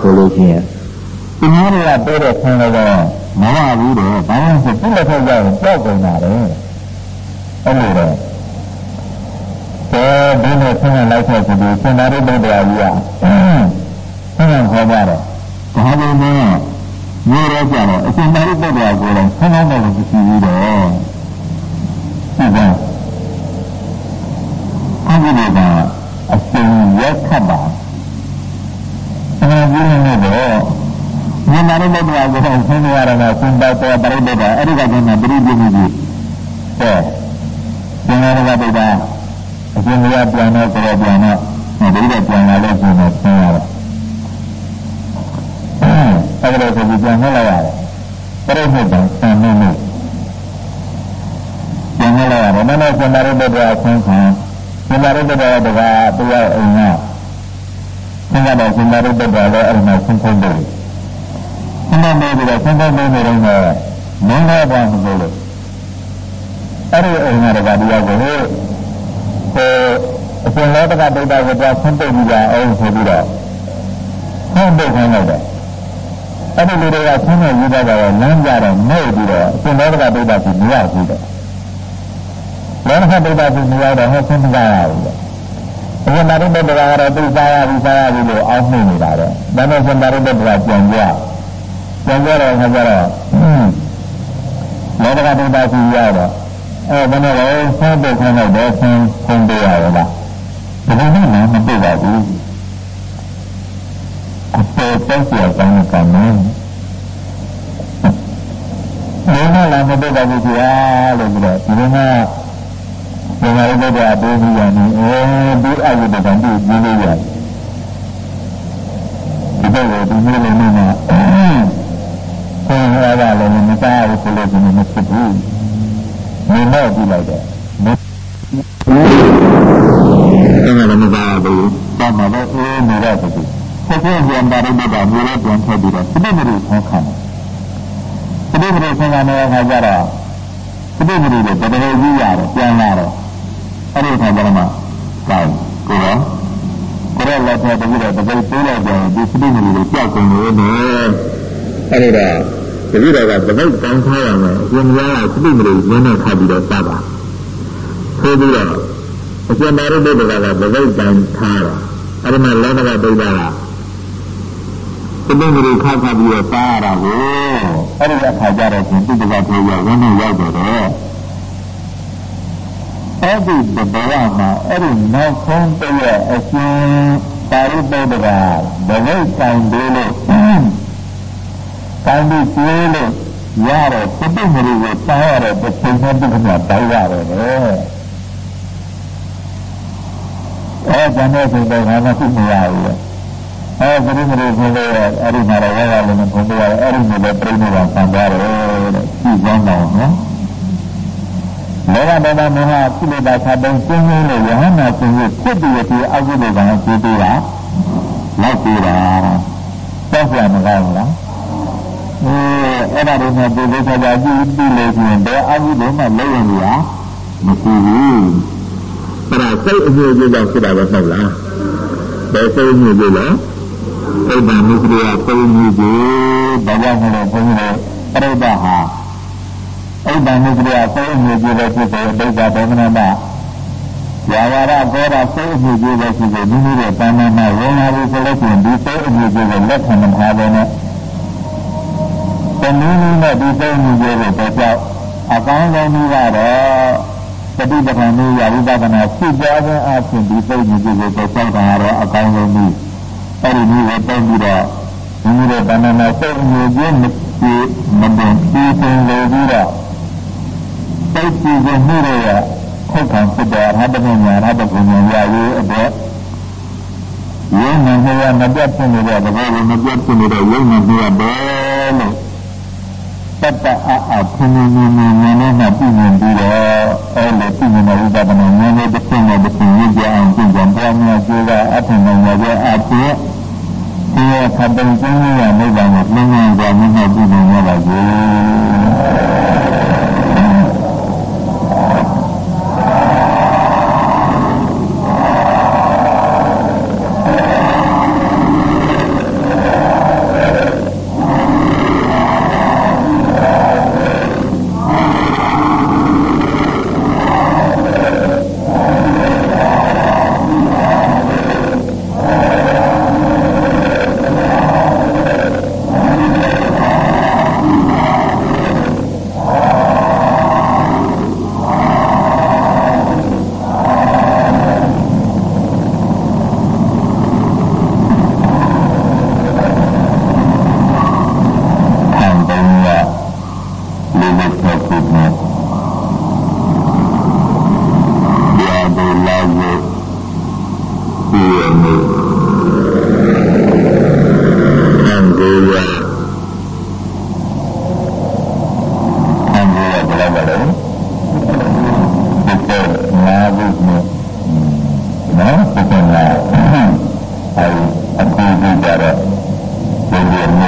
ဆိုလို့ရှိရင်ဒီမျိုးတွေကပြောတဲ့ဆင်းတော့မဝဘူးတော့ဘာလို့ဆိုပြလက်ထက်ကြရင်ကြောက်ကုန်တာလေအဲ့လိုတော့တော့ဒီလိုဆင်းရဲလိုက်တဲ့ဒီစင်နာရိပုတ္တရာကြီးကဆင်းရဲခေါ်ကြတယ်ဒါပေမဲ့မျိုးရဲကြတော့အရှင်သာရိပုတ္တရာကိုယ်တိုင်ဆင်းရဲတယ်လို့မရှိဘူးတော့ဟုတ်ကဲ့အဲဒီလိုကအရှင်ရက်ခတ်ပါအဲဒီလိုနဲ့တော့ မြန်မာရိပုတ္တရာကိုယ်တိုင်ဆင်းရဲရတာကစင်တာတော်ပရိပုတ္တရာအဲ့ဒီကကျမှပြိပြမှုကြီးတဲ့ရှင်သာရိပုတ္တရာအရှင်ဘုရားပြန်တော့ကြောပြန်တော့ဒီလိုပြန်လာလို့ဆိုတော့ဆင်းရတယ်အဲ့ဒါဆိုပြီးပြန်လှည့်လိုက်ရတယ်ပြိဋိဘံဆံနေနေပြန်လှည့်လိုက်ရတယ်မနောစန္ဒရုပ္ပဒဆင်းခံစန္ဒရုပ္ပဒတကတရားအိမ်ကဆင်းကတော့စန္ဒရုပ္ပဒလည်းအဲ့မှာဆင်းခုံးတယ် ဆင်းနေပြီးတော့ဆင်းခုံးနေနေတော့မင်းတော်ဘာမလို့လဲအဲ့ဒီအိမ်ကတကတရားကိုဟိုအရှင်လောကဒိဋ္ဌကိုပြဆင်းပိတ်ပြီးကြအောင်ဆိုပြီးတော့ဆင်းပိတ်ခိုင်းလိုက်တယ်အဲ့ဒီလူတွေကဆင်းနေယူတော့တော့လမ်းကြတော့မဲ့ပြီးတော့အရှင်လောကဒိဋ္ဌကိုမရဘူးတဲ့လောကဒိဋ္ဌကိုမရတော့ဟဲ့ဆင်းမကြရဘူးတဲ့အရှင်သာရိပုတ္တရာကတော့သူစားရပြီးစားရပြီးလို့အောင်းနှိမ့်နေတာတဲ့ဒါနဲ့ရှင်သာရိပုတ္တရာပြန်ကြ ပြန်ကြတော့ခါကြတော့လောကဒိဋ္ဌကိုရတော့အဲဘယ်နဲ့လဲဆင်းပိတ်ခိုင်းလိုက်တော့ဆင်းခုံပေးရလားဒါကလည်းမပြတ်ပါဘူးအပေါ်တက်ရကောင်းကမယ်ဒီမှာလည်းမပြတ်ပါဘူးကြာလို့ပြောဒီမှာဒီမှာလည်းတော့အတူတူရနေအဲဒီအယုဒကံဒီပြင်းလို့ရတယ်ဒီတော့ဒီမျိုးလည်းနေ မှာဆင်းရတာလည်းမစားဘူးဆိုလို့ဒီမဖြစ်ဘူးနေတော့ပြလိုက်တယ်အဲ့ဒါလည်းမစားဘူး။ဘာမှလည်းအေးနေတော့ဘူး။ဆက်ဆက်ပြန်တာရုပ်တာမျိုးလေးပြန်ထည့်ပြီးတော့စတိမရီဆောင်းခံတယ်။စတိမရီဆောင်းခံတဲ့အခါကျတော့စတိမရီတွေတကယ်ကြီးရတယ်ပြန်လာတော့အဲ့ဒီအခါကျတော့မှကောင်းကိုရောကိုရောလက်ထက်တကယ်တော့တကယ်ပြေးလိုက်ကြရင်ဒီစတိမရီတွေကြောက်ကုန်လို့နေအဲ့ဒီ တော့တတိတော်ကသဘိတ်ကောင်းထားရမယ်အရှင်များကစတိမရီရင်းနဲ့ခတ်ပြီးတော့စပါဆိုပြီးတော့အရှင်သာရိပုတ္တရာကသဘိတ်တန်ထားတာအဲ့ဒီမှာလောကဒိဋ္ဌကသတိမရီခါခါပြီးတော့စားရတာကိုအဲ့ဒီအခါကျတော့ရှင်တိတ္တကထိုးရဝန်းနဲ့ရောက်တော့တယ်အဲ့ဒီဘဝမှာအဲ့ဒီနောက်ဆုံးတည်းရဲ့အရှင်သာရိပုတ္တရာသဘိတ်တန်ပြီးလို့ တန်ပြီးကျွေးလို့ရတော့သတိမရီကိုစားရတဲ့တစ်ချိန်နဲ့တစ်ခါတောင်းရတယ်လေအဲကျန်တဲ့စိတ်တော့ငါမရှိမရဘူး။အဲပရိမရိဆိုတော့အဲ့ဒီမှာတော့ဝါရလည်းမထုံးပြရတယ်အဲ့ဒီမှာလည်းပြိဋိဘံဆံကြတယ်တဲ့။ကြည့်ကြအောင်နော်။လောကဒေတာမေဟကုလတာသတုံကျင်းကျင်းနဲ့ယဟနာရှင်ကိုဖြစ်ပြီးဒီအကုသိုလ်ကံကိုပေးတာလိုက်ပေးတာ။တောက်ရမကောင်းဘူးလား။ အဲအဲ့ဒါတွေနဲ့ပြည်သေးကြကြကြည့်ပြီးလို့ရှိရင်ဘယ်အကုသိုလ်မှလုံးဝမရမရှိဘူး။အဲ့ဒါစိတ်အမှုကြီးကြောင့်ဖြစ်တာပဲဟုတ်လားဘယ်စိတ်အမှုကြီးလဲအိဗ္ဗာမုခရိယစိတ်အမှုကြီးဘာကြောင့်လဲဘုန်းကြီးပြိဋ္ဌာဟာအိဗ္ဗာမုခရိယစိတ်အမှုကြီးပဲဖြစ်တယ်ဒိဋ္ဌာဒေမနတယာဝရကောရာစိတ်အမှုကြီးပဲဖြစ်တယ်မိမိရဲ့တဏ္ဍာမှာဝင်လာပြီဆိုလို့ရှိရင်ဒီစိတ်အမှုကြီးကိုလက်ခံမထားဘဲနဲ့ တနည်းနည်းနဲ့ဒီစိတ်အမှုကြီးကိုတော့အကောင်းဆုံးနည်းကတော့ပฏิပဒံမျိုးရဝိပဿနာရှုပွားခြင်းအပြင်ဒီစိတ်ကြီးကိုတော့ကြောက်တာတော့အကောင်းဆုံးပြီအဲ့ဒီမျိုးကိုတောင်းပြီးတော့ဒီလိုတဲ့ဗန္ဒနာစိတ်အမျိုးချင်းမပြေမပင်ပြီးဆုံးလို့ပြီးတော့စိတ်ကြည်ခြင်းမှုတွေရခုတ်ခံဖြစ်တဲ့အရဟတပညာရဟတပညာရရေးအတွက်ယုံနာမြတ်မပြတ်ဖြစ်နေတဲ့တကယ်ကိုမပြတ်ဖြစ်နေတဲ့ယုံနာမြတ်ပဲလို့ တတ္တအအဖင်းနေနေနေနေနဲ့ပြည်မြင်ပြီးတော့အဲ့လိုပြည်မြင်တဲ့ဥပဒနာဉာဏ်နဲ့တစ်ဆင့်နဲ့တစ်ဆင့်ရကြအောင်ပြင်ကြံပွားများကြိုးကအထင်နဲ့ရတဲ့အဖြစ်ဒီခတ်တဲ့ကျင်းရနိဗ္ဗာန်ကိုလင်းလင်းကြမြင်နဲ့ပြည်မြင်ရပါစေ နော်ဒီကနေ့အဲဒီအခုကြတော့ဒီလို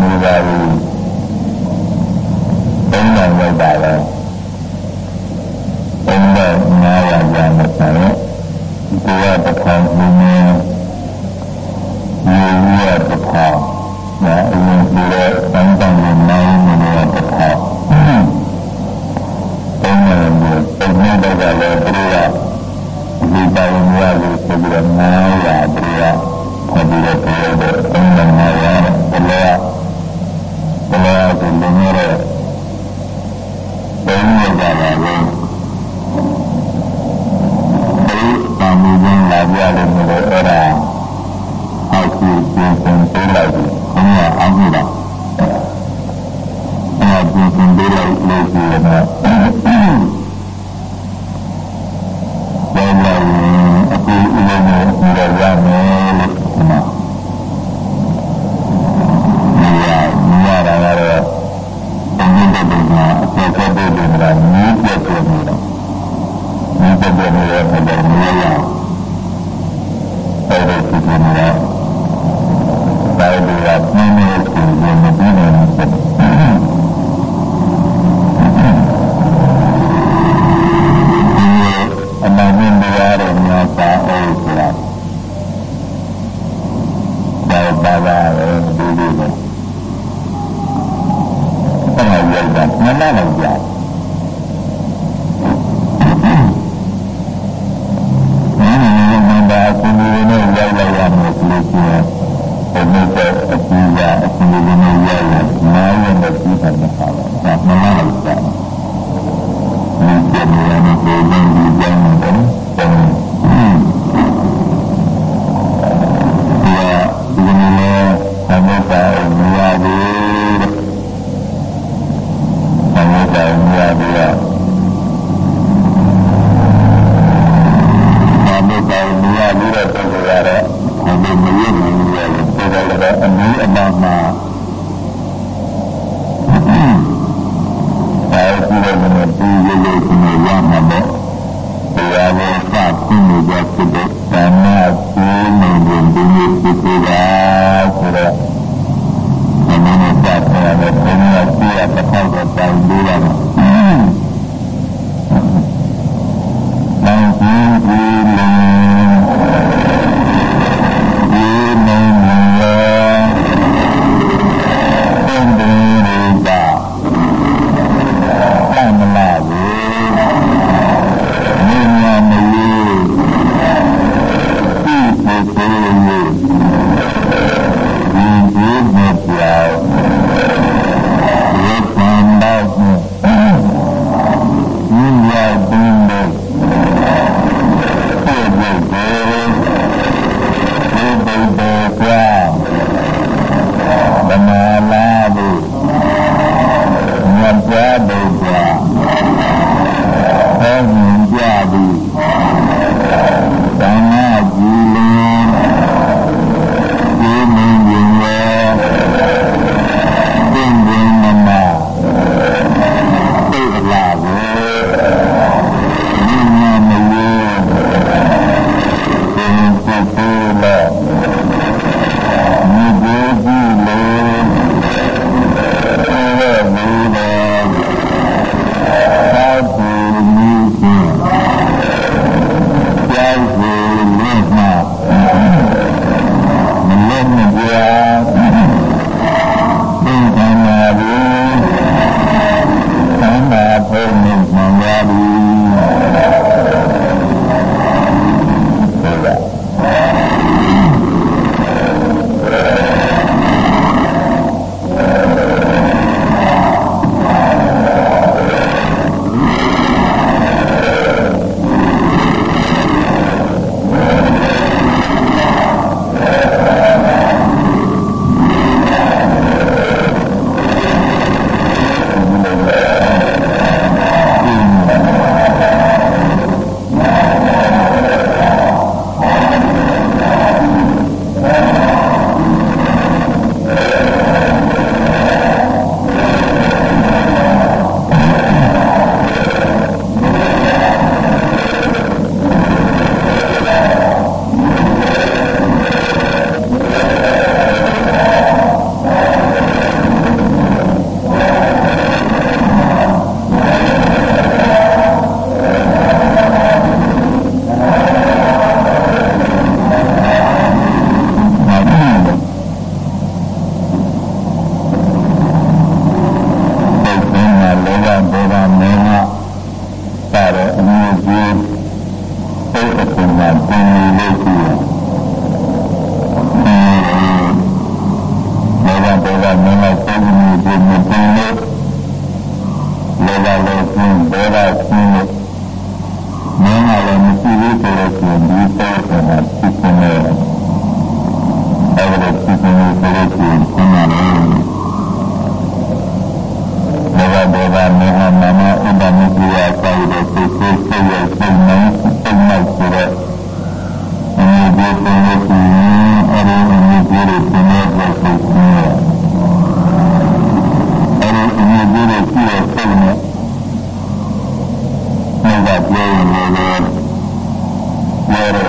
မိသားစုသုံးနိုင်လိုက်ပါလေသုံးတော့900ကျန်တဲ့ဆရာကိုယ်ကတစ်ခေါက်နည်းနည်းရေရတစ်ခေါက်နာအရင်ကလည်းစမ်းတမ်းနေနိုင်နေတော့တစ်ခေါက်သုံးနိုင်တယ်ပုံမှန်တော့လည်းသူကဒီပိုင်းများလို့ဆိုပြီးတော့900သူကဖတ်ပြီးတော့ပြောတယ်သုံးနိုင်900ဘယ်လိုဘ ယ်လိုဆိုလုံရတဲ့သုံးရကြပါလို့ဒီတာမူရင်းလာကြတယ်လို့အဲ့ဒါဟောက်ကြည့်ပြင်ဆင်ပေးလိုက်တယ်ခမရအောင်လို့အဲ့ဒါပြင်ဆင်ပေးလိုက်လို့ရှိရင်တော့ဘယ်လိုအခုဥပမာပြောရမယ်လို့ဒီမှာဒီရဒီရတာကတော့ဘယ်နည်းတော့ဒီမှာအပေါ်ကတည်းကမြည်ပြတ်ပြနေတာမြည်ပြတ်ပြနေတဲ့အခါကျတော့မရရအဲ့ဒါဖြစ်နေတာဒါတွေကပြင်းနေတဲ့ကိုယ်ကိုမပြီးနိုင်ဘူးအမှန်မြင်တရားတော်များပါအောင်ဆိုတာဒါပါပါပဲဒီလိုပဲအဲ့ဒါရောက်တာမနာတော့ကြာမင်းလည်းမန္တာအကူလေးနဲ့ရောက်လာရမယ်ဆိုလို့ရှိရင်ဘုမေကအကူကအကူလေးနဲ့ရောက်လာနားရတဲ့ဒီကံမှာပါဒါမနာတော့ကြာဒီကျန်ရတဲ့ပုံစံဒီကျန်တယ်။ဒီကဒီနေ့အမေ ကမြာဒီအမေကမြာဒီအ အဲဒီအမြဲတမ်းရှိတဲ့စိတ်နဲ့ဘုရားပြောရင်လည်းပြောတဲ့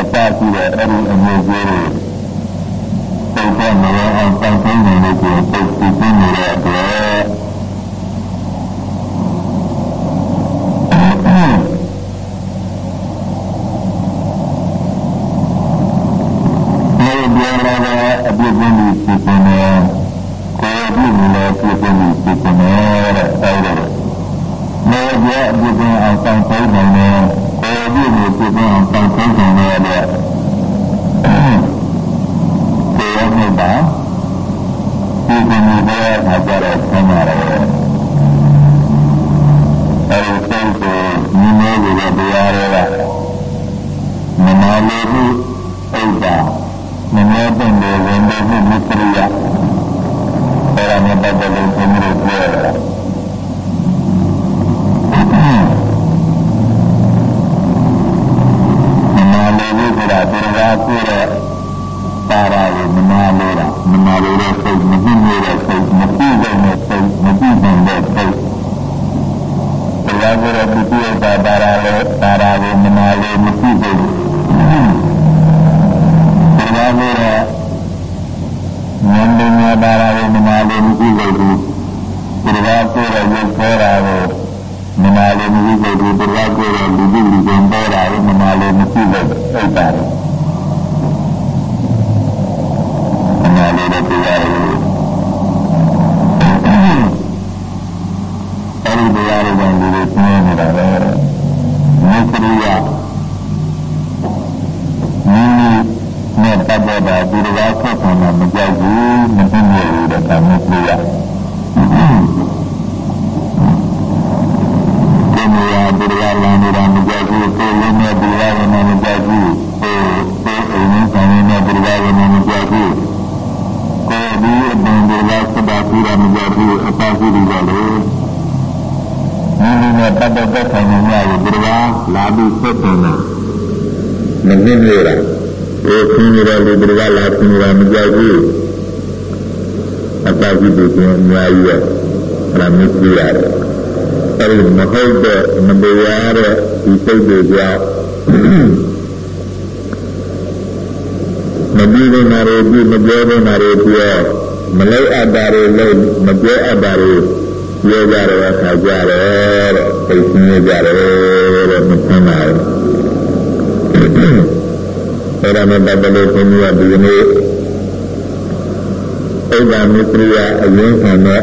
အပရှိတဲ့အဲ့ဒီအမျိုးကြီးတွေပုံစံမရအောင်တန်ဖိုးနေလို့ကိုပုတ်ပြီးပြနေတဲ့အတွက်ောင်းပေါင်းနိုင်တယ် ကိုပြပအောင်တောင်းဆောင်နေရတယ် ည့်စုံစိတ်ပါတယ်နာလေးတဲ့တရားတွေအဲဒီတရားတွေကလူတွေပြင်းနေတာပဲမစ္စရိယမိမိနဲ့ပတ်သက်တာဒီတရားဆက်ဆံတာမကြောက်ဘူးမသိမြဲဘူးတဲ့ဒါမစ္စရိယဒီနေရာဒီတရားလမ်းနေတာမကြောက်ဘူးကိုယ်လုံးနဲ့ဒီတရားကမကြောက်ဘူးကိုယ်ကိုယ်အိမ်နဲ့ဆိုင်နေတဲ့ဒီတရားကမကြောက်ဘူးကိုယ်ဒီအပင်ဒီလားစတာပြရမကြဘူးအပါရှိပြီပါလေမိမိနဲ့ပတ်သက်တဲ့ဆိုင်ရာတွေဒီလားလာပြီးဆက်တယ်လားမနစ်ရတာဒီခင်းရတဲ့လူဒီလား လာခင်းရမကြဘူးအပါရှိပြီဆိုအများကြီးရအဲ့မစ္စရိရတယ်အဲ့ဒီမဟုတ်တဲ့မတရားတဲ့ဒီစိတ်တွေကြောင့်မပြီးတဲ့နာတွေပြီးမပြောတဲ့နာတွေပြောမလိုက်အပ်တာတွေလို့မပြောအပ်တာတွေပြောကြတယ်အခါကြတယ်တဲ့သိစင်းကြတယ်တဲ့မဆန်းပါဘူးအဲ့ဒါနဲ့ပတ်သက်လို့ခွန်ကြီးကဒီနေ့ အိဗာမိတ္တရာအရင်ခံတဲ့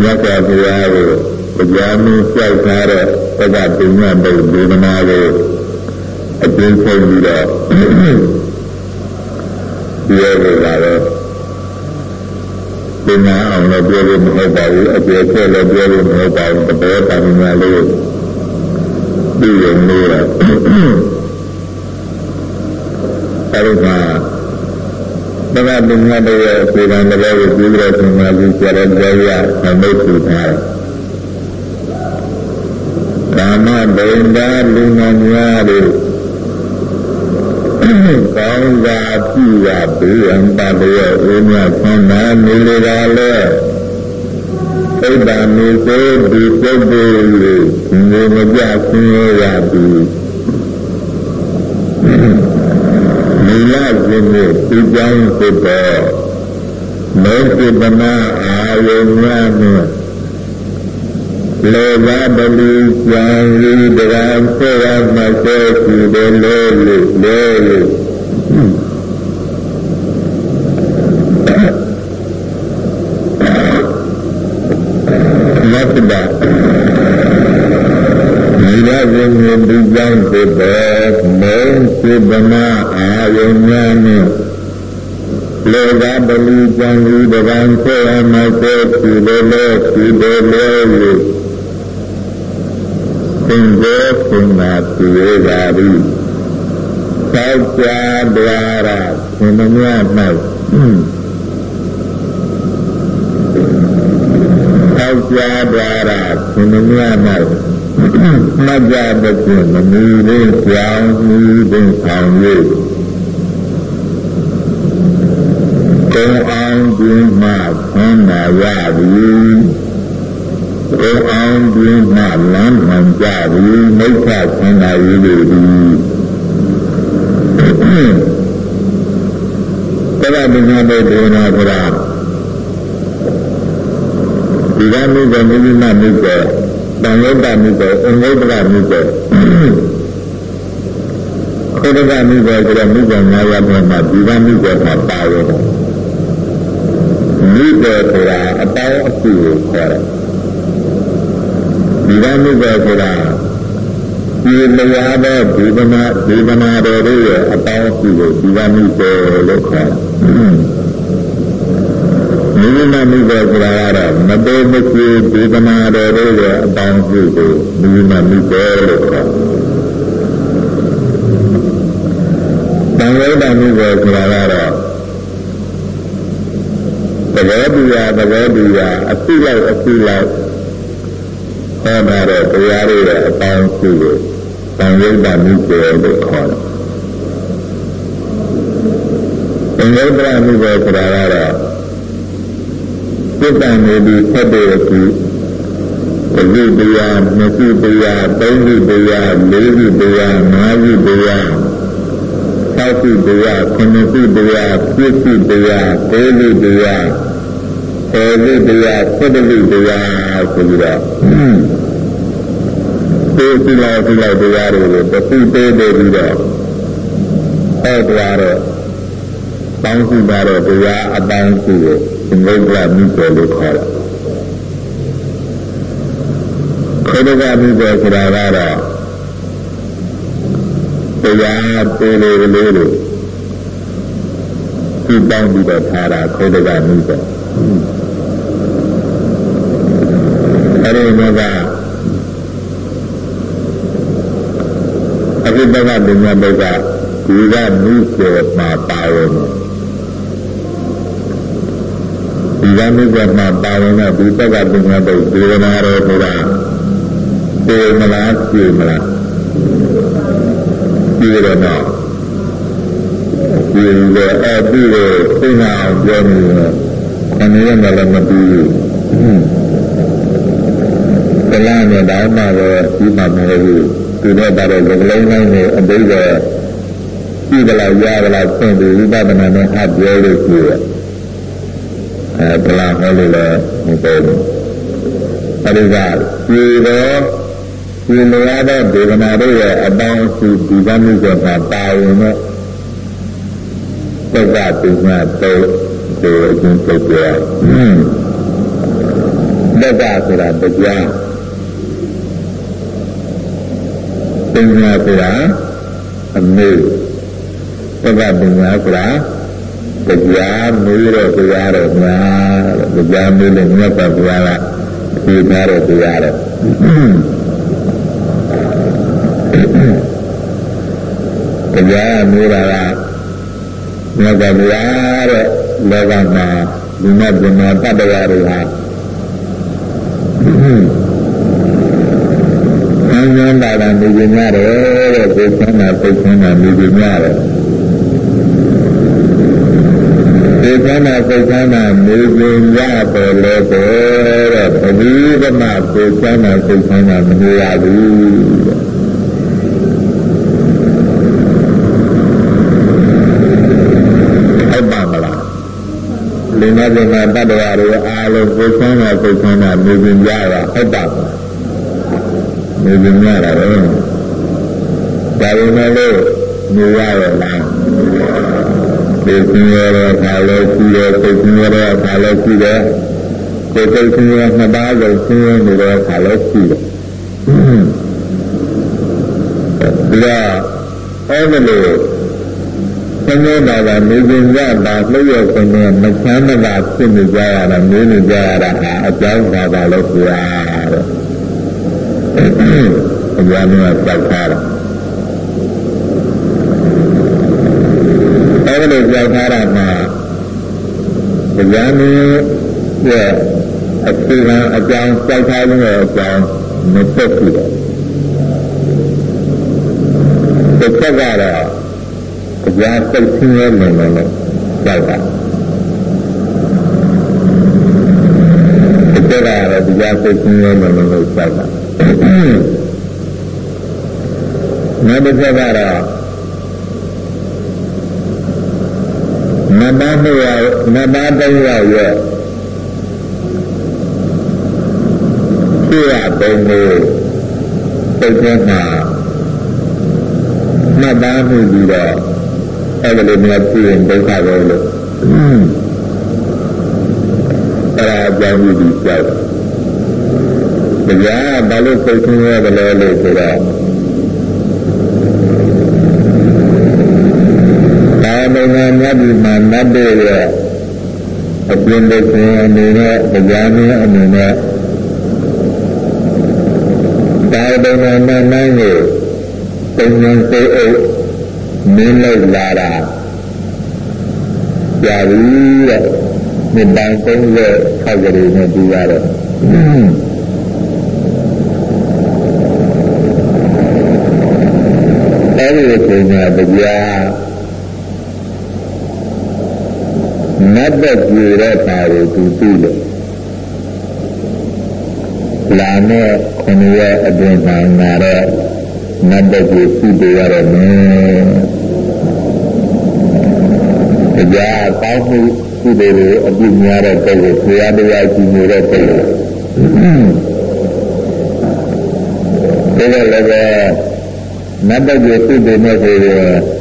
မြတ်စွာဘုရားကိုကြားမင်းကြောက်ထားတဲ့သက္ကပညာဘုဒ္ဓနာကိုအကျဉ်းချုပ်ပြီးတော့ပြောရတာပဲပညာအောင်လည်းပြောလို့မဟုတ်ပါဘူးအကျယ်ချက်လည်းပြောလို့မဟုတ်ပါဘူးတပည့်တာညာလေးပြီးရုံလေးရအဲဒီမှာ ဘဂဗုဒ္ဓမြတ်ရဲ့စေတံတော်ကိုပြီးပြီးတော့ဆင်ညာပြီးကျတဲ့တရားရအမိတ်ထူထားတယ်ကာမဗိန္ဒာလူနာများတို့ကောင်းသာပြုရဘေးရန်ပါလျက်ဝိညာဉ်ဆန္ဒနေလေပါလေသိတ္တမေကိုဒီပုဂ္ဂိုလ်ကိုငြိမကြဆင်းရဲရသည် မိလာခြင်းနဲ့ဒီကြောင်းဖြစ်တော့မေတ္တနာအာယုများနဲ့လေဘာပလီကျန်ရီတရာဆေရမစေစီတယ်လေလေလေလေမတ်တာဒီရဇင်းရဲ့ဒီကြောင့်ဖြစ်တဲ့ မုံစေပနာအာယုံများနဲ့လေဘာပလီကျန်ရီတရာဆေရမစေစီတယ်လေစီတယ်လေလေသင်္ကေသင်္ဃာပြေပါပြီသောကြာဒွါရသင်္မမြတ်၌သောကြာဒွါရသင်္မမြတ်၌ မကြပကျမမီလေးကြောင်းမီပင်ဆောင်၍ကုံအောင်ဒီမှဆန်းနာရသည်ကိုအောင်ပြင်းမှလမ်းမှန်ကြပြီးမိစ္ဆာဆန္ဒရေးတွေဒီတရပညာမေဒေနာကရာဒီကနေ့ကမိမိမမိက တန်ရုပ်တမိကအငုဒ္ဒရမိကခေတ္တကမိကဆိုတော့မိက9ရပ်မှာဒီကမိကမှာပါရတယ်မိကဆိုတာအပေါင်းအစုကိုခေါ်တယ်ဒီကနေ့ပဲဆိုတာဒီတရားသောဒီပနာဒီပနာတော်တို့ရဲ့အပေါင်းအစုကိုဒီကနေ့ပဲလို့ခေါ်တယ် မိမိမမိပဲဆိုတာကတော့မတေမချေဒေသနာတော်တို့ရဲ့အပေါင်းစုကိုမိမိမမိပဲလို့ခေါ်တန်ရုပ်တန်မိပဲဆိုတာကတော့သဘောတရားသဘောတရားအသိလိုက်အသိလိုက်ဟောတာတော့တရားတွေရဲ့အပေါင်းစုကိုတန်ရုပ်တန်မိပဲလို့ခေါ်တယ်တန်ရုပ်တန်မိပဲဆိုတာကတော့ စိတ်တန်နေပြီးဆက်တဲ့အခုတခုတရားနှစ်ခုတရားသုံးခုတရားလေးခုတရားငါးခုတရား၆ခုတရားခုနှစ်ခုတရားပြည့်စုတရားကိုးခုတရားဆယ်ခုတရားဆယ်ခုတရားဆိုပြီးတော့ဒီစီလာစီလာတရားတွေကိုတစ်ခုသေးသေးပြီးတော့ဟောသွားတော့ပေါင်းစုပါတော့တရားအပေါင်းစုကိုသ င်္ဂုတ္တမိစေလို့ခေါ်တယ်ခေတ္တကမိစေဆိုတာကတော့တရားပေလေကလေးတွေဒီပေါင်းပြီးတော့ထားတာခေတ္တကမိစေအဲဒီမှာကအဘိဓမ္မာပညာဘက်ကဒီကမိစေမှာပါဝင်တယ် ဒီကမိကမှာပါဝင်တဲ့ဒီတက္ကပညာတုတ်ဒေဝနာတော်ဆိုတာပြေမလားပြေမလားပြေရတော့ပြေရအပြေရသိနာအောင်ပြောနေတယ်ခဏရမလည်းမပြီးဘူးကလားနဲ့တောင်းမှပဲဒီမှာမဟုတ်ဘူးသူတော့ပါတော့လုံးလုံးတိုင်းနဲ့အတိတ်ကပြည်ကလာရကလာဆင့်ပြီးဝိပဿနာနဲ့အပြောလို့ရှိရ အဲဗလာဟောလို့လည်းမပေါ်ဘူးအဲဒီကဒီတော့ဒီလိုရတဲ့ဒေဝနာတို့ရဲ့အပေါင်းအစုဒီကမှုကမှာပါဝင်တဲ့သက္ကပညာတော့ဒီအချင်းပုဂ္ဂိုလ်သက္ကဆိုတာတရားပညာဆိုတာအမေသက္ကပညာဆိုတာ တရားမေးတော့တရားတော့များတော့တရားမေးလို့မြတ်စွာဘုရားကဖြေထားတော့တရားတော့တရားမေးတာကမြတ်စွာဘုရားတဲ့လောကမှာဒီမဲ့ဒီမှာတတ္တဝါတွေဟာအញ្ញမ်းတာကနေကြရတယ်တဲ့ကိုယ်ဆန္ဒစိတ်ဆန္ဒနေကြရတယ် ဒီကနာစိတ်ကနာနေခြင်းရပေါ်လေပေါ်တဲ့ပတိသမကိုကနာစိတ်ကနာမနေရဘူးဟုတ်ပါမလားလူနာကနာတတ္တဝါတွေအားလုံးကိုကနာစိတ်ကနာနေခြင်းရတာဟုတ်ပါမလားနေခြင်းရတာပဲဒါပေမဲ့လို့နေရရလား စိတ်ဆင်းရဲတဲ့အခါလည်းရှိတယ်စိတ်ဆင်းရဲတဲ့အခါလည်းရှိတယ်ကိုယ်စိတ်ဆင်းရဲနှစ်ပါးကိုဆင်းရဲနေတဲ့အခါလည်းရှိတယ်ဒါအဲ့ဒါလို့ဆင်းရဲတာကနေစဉ်ရတာလျှက်ဆင်းရဲမချမ်းသာဖြစ်နေကြရတာနေနေကြရတာဟာအကြောင်းပါပါလို့ပြောရတယ်အများကြီးကြောက်ထားတာ အဲ့လိုကြောက်ထားတာမှာတရားမင်းရဲ့အခြေခံအကြောင်းကြောက်ထားခြင်းရဲ့အကြောင်းမသက်ဘူးတော့တစ်ချက်ကတော့တရားစိတ်ဆင်းရဲနေတယ်လို့ကြောက်တာတစ်ချက်ကတော့တရားစိတ်ဆင်းရဲနေတယ်လို့ကြောက်တာနောက်တစ်ချက်ကတော့ နတ်သားတို့ရနတ်သားတို့ရရဲ့ဖြစ်ရပုံကိုစိတ်ထဲမှာနတ်သားမှုပြီးတော့အဲ့ဒါလိုမျိုးပြရင်ဒုက္ခပဲလို့အဲ့ဒါအကြောင်းကြီးကြောက်တယ်တရားဘာလို့စိတ်ဆင်းရဲတယ်လဲလို့ဆိုတော့နိုင်ငံ မြတ်ဒီမှာနတ်တွေရဲ့အပြင်းတဲ့ရှင်အနေနဲ့တရားမင်းအနေနဲ့ဒါဒုနာမနိုင်ကိုပုံမှန်စိတ်အုပ်မင်းလိုက်လာတာကြာပြီတဲ့မြစ်ပိုင်း30ဆောက်ကလေးနဲ့ပြီးရတော့အဲဒီအချိန်မှာတရား နတ်သက်ကြည့်တဲ့ပါကိုသူသိတယ်လာနဲ့ခဏရဲ့အတွင်းမှာငါတော့နတ်သက်ကြည့်သိတယ်ရတော့မယ်တရားကောင်းမှုကုသိုလ်တွေအပြည့်များတဲ့ပုဂ္ဂိုလ်ဘုရားတရားကြည်နေတဲ့ပုဂ္ဂိုလ်ဒါလည်းလည်းနတ်သက်ကြည့်သိတယ်နဲ့ဆိုရင်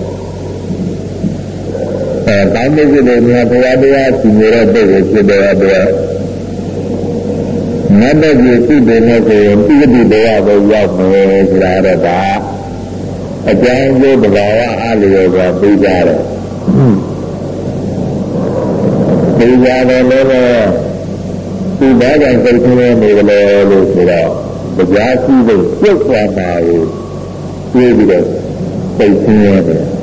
အဲကောင်းတဲ့စိတ်တွေများဘုရားတရားကြည်နေတဲ့ပုဂ္ဂိုလ်ဖြစ်တဲ့အတွက်နတ်တဲ့ကြီးစိတ်တွေနဲ့ဆိုရင်ပြည့်တိတရားကိုရောက်မယ်ဆိုတာတော့ဒါအကျဉ်းချုပ်တဘာဝအလျော်ကပြီးကြတယ်ပြီးကြတယ်လည်းဒီဘာကြောင့်စိတ်ထဲနေကြလဲလို့ဆိုတော့တရားရှိဖို့ပြုတ်သွားတာကိုပြေးပြီးတော့စိတ်ဆင်းရဲတယ်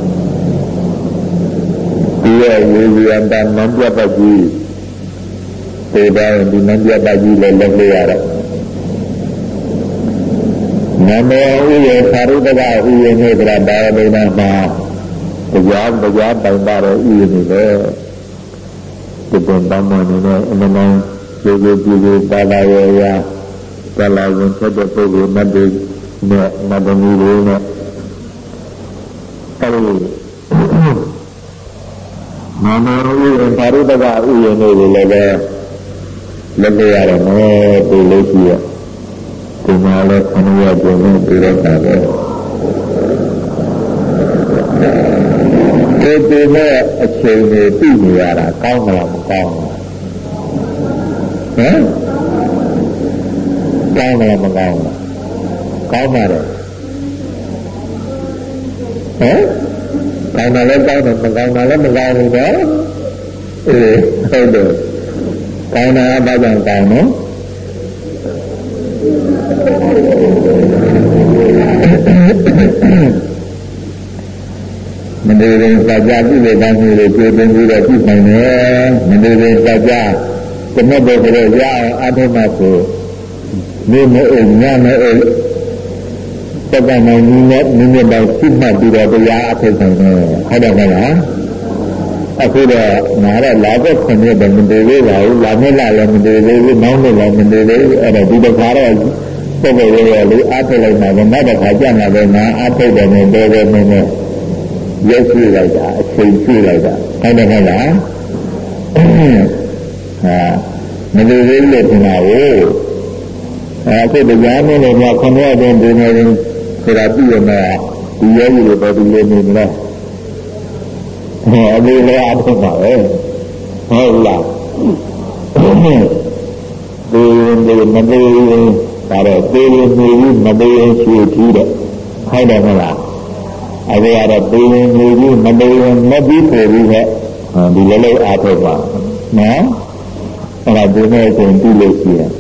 ဒီရဲ့ဝေဒီယံတန်နံပြတ်ပတ်ကြီးဒီတိုင်းဒီနံပြတ်ပတ်ကြီးလည်းလုပ်လို့ရတယ်နမေဥယေသာရုတ္တကဥယေနေကြတာဒါလိမ့်မှာတရားတရားပိုင်ပါတော့ဥယေနေပဲဒီပုံတမ်းမနေနဲ့အမှန်တန်ကျေကျေကျေကျေပါလာရရပါလာဝင်ချက်တဲ့ပုဂ္ဂိုလ်နတ်တွေနဲ့နတ်သမီးတွေနဲ့အဲဒီမာ နဥယျာဉ်ပါရုတ္တကဥယျာဉ်တွေကိုလည်းပဲလက်ပြရတယ်နော်ဒီလိုရှိရဒီမှာလည်းခဏရပြင်နေပြီးတော့တာပဲဒီဒီနဲ့အချိန်တွေပြည့်နေရတာကောင်းမလားမကောင်းဘူးဟမ်ကောင်းမလားမကောင်းဘူးကောင်းပါတယ်ဟမ် ကောင်းတယ်လည်းကောင်းတယ်မကောင်းတာလည်းမကောင်းဘူးနော်အေးဟုတ်တယ်ကောင်းတာဘာကြောင့်ကောင်းနော်မနေရင်စကြပြုတဲ့ကောင်းမှုတွေပြေးပြီးတော့ပြုနိုင်တယ်မနေရင်စကြသမတ်တဲ့ကြရအောင်အထုမှဆိုနေမအိမ်ညမအိမ် တက္ကမနည်းနဲ့နည်းနဲ့တော့သိမှတ်ပြီးတော့တရားအထုတ်နိုင်တယ်ဟုတ်တယ်မလားအခုတော့ငါတော့လာတဲ့ခွန်ရတဲ့မတည်သေးပါဘူးလာမဲ့လာလည်းမတည်သေးဘူးနောက်နဲ့လည်းမတည်သေးဘူးအဲ့တော့ဒီတစ်ခါတော့ပုဂ္ဂိုလ်ရဲ့လေအထုတ်လိုက်မှပဲနောက်တစ်ခါကြမှာပဲငါအထုတ်တယ်နဲ့တော်တော်နဲ့နဲ့ရုပ်ကြည့်လိုက်တာအချိန်ကြည့်လိုက်တာဟုတ်တယ်မလားဟာမတည်သေးလို့ထင်တာကိုအခုတရားမင်းတွေကခွန်ရတဲ့ဒီနေ ဆိုတာပြည့်ရမယ်ဒီယောဂီတွေတော့ဒီလိုနေမလားဟောအလေးလည်းအထုပ်ပါပဲဟုတ်လားဒီဒီမသေးဘူးဒါတော့သေးရင်နေဘူးမသေးရင်ရှိကြည့်တဲ့ဟုတ်တယ်မလားအဲဒီကတော့သေးရင်နေဘူးမသေးရင်မပြီးပေါ်ဘူးပဲဒီလိုလေးအထုပ်ပါနော်အဲ့ဒါဒီနေ့ဆိုရင်ပြလို့ရှိရင်